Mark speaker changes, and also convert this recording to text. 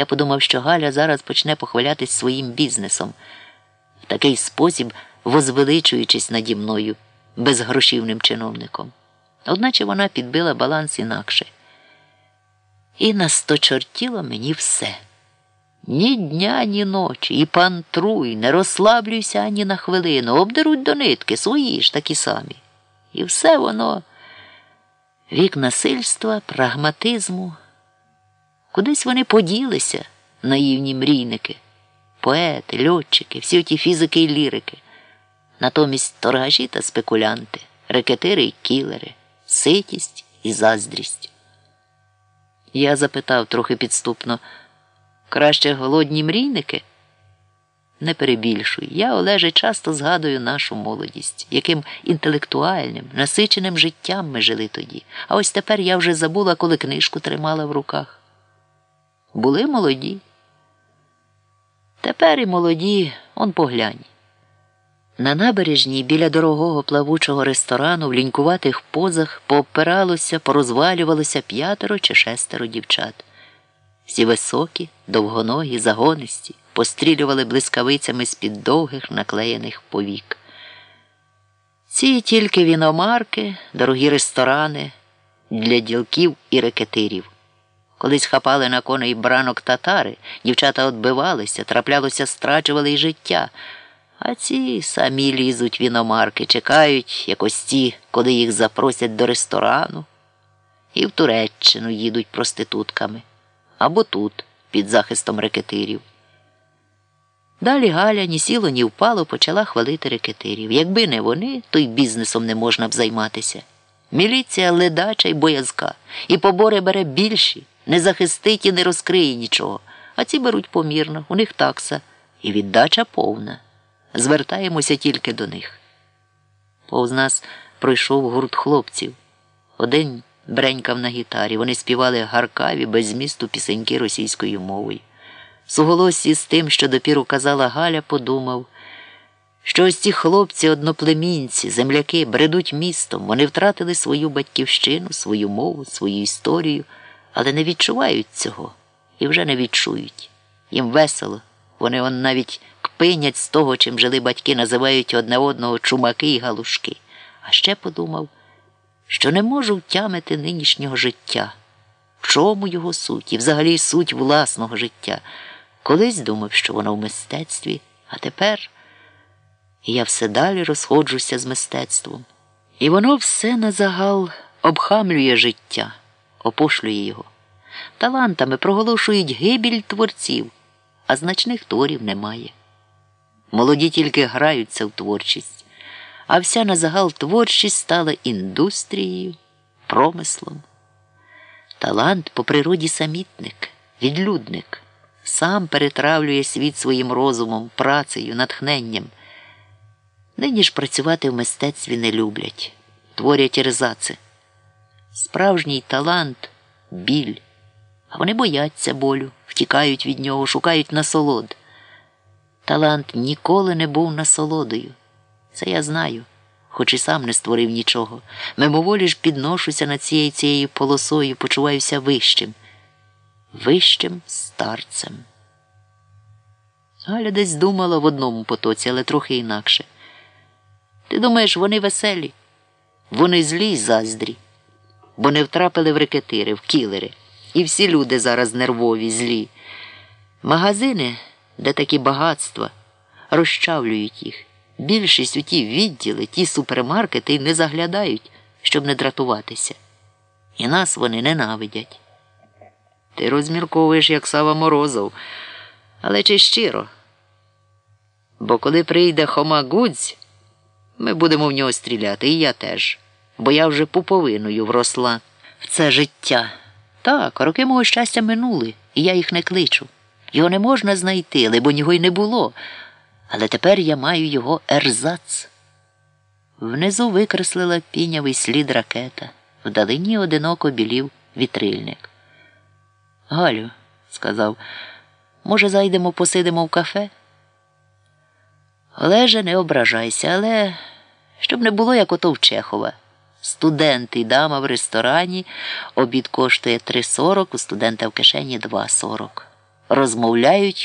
Speaker 1: Я подумав, що Галя зараз почне похвалятись своїм бізнесом, в такий спосіб возвеличуючись наді мною безгрошівним чиновником. Одначе вона підбила баланс інакше. І насточортіло мені все. Ні дня, ні ночі, і пан Труй, не розслаблюйся ані на хвилину, обдеруть до нитки, свої ж такі самі. І все воно вік насильства, прагматизму. Кудись вони поділися, наївні мрійники, поети, льотчики, всі ті фізики і лірики. Натомість торгаші та спекулянти, рекетири й кілери, ситість і заздрість. Я запитав трохи підступно краще голодні мрійники? Не перебільшуй. Я, Олеже, часто згадую нашу молодість, яким інтелектуальним, насиченим життям ми жили тоді. А ось тепер я вже забула, коли книжку тримала в руках. Були молоді. Тепер і молоді, он поглянь. На набережній біля дорогого плавучого ресторану в лінькуватих позах поопиралося, порозвалювалося п'ятеро чи шестеро дівчат. Всі високі, довгоногі, загонисті, пострілювали блискавицями з-під довгих наклеєних повік. Ці тільки віномарки, дорогі ресторани для ділків і рекетирів. Колись хапали на коней бранок татари, дівчата отбивалися, траплялося, страчували й життя. А ці самі лізуть віномарки, чекають якось ті, коли їх запросять до ресторану, і в Туреччину їдуть проститутками або тут, під захистом рекетирів. Далі Галя ні сіло, ні впало почала хвалити рекетирів. Якби не вони, то й бізнесом не можна б займатися. Міліція ледача й боязка, і побори бере більші, не захистить і не розкриє нічого. А ці беруть помірно, у них такса, і віддача повна. Звертаємося тільки до них. Повз нас пройшов гурт хлопців. Один бренькав на гітарі. Вони співали гаркаві без змісту пісеньки російською мовою. Суголоссі з тим, що допіру казала Галя, подумав, що ось ці хлопці, одноплемінці, земляки бредуть містом, вони втратили свою батьківщину, свою мову, свою історію, але не відчувають цього і вже не відчують. Їм весело, вони он навіть кпинять з того, чим жили батьки, називають одне одного чумаки і галушки. А ще подумав що не можу втямити нинішнього життя, в чому його суть і взагалі суть власного життя. Колись думав, що воно в мистецтві, а тепер я все далі розходжуся з мистецтвом. І воно все на загал обхамлює життя, опошлює його. Талантами проголошують гибіль творців, а значних творів немає. Молоді тільки граються в творчість а вся на загал творчість стала індустрією, промислом. Талант по природі самітник, відлюдник, сам перетравлює світ своїм розумом, працею, натхненням. Нині ж працювати в мистецтві не люблять, творять ерзаци. Справжній талант біль, а вони бояться болю, втікають від нього, шукають насолод. Талант ніколи не був насолодою. Це я знаю, хоч і сам не створив нічого. Мимоволі ж підношуся над цією цією полосою, почуваюся вищим, вищим старцем. Галя десь думала в одному потоці, але трохи інакше. Ти думаєш, вони веселі? Вони злі й заздрі, бо не втрапили в рекетири, в кілери. І всі люди зараз нервові, злі. Магазини, де такі багатства, розчавлюють їх. Більшість у ті відділи, ті супермаркети й не заглядають, щоб не дратуватися. І нас вони ненавидять. Ти розмірковуєш, як Сава Морозов, але чи щиро? Бо коли прийде Хома Гудзь, ми будемо в нього стріляти, і я теж, бо я вже пуповиною вросла в це життя. Так, роки мого щастя минули, і я їх не кличу. Його не можна знайти, бо нього й не було але тепер я маю його ерзац. Внизу викреслила пінявий слід ракета, вдалині одиноко білів вітрильник. Галю, сказав, може, зайдемо посидимо в кафе? Олеже, не ображайся, але щоб не було, як ото в Чехова. Студент і дама в ресторані обід коштує 3,40, у студента в кишені 2,40. розмовляють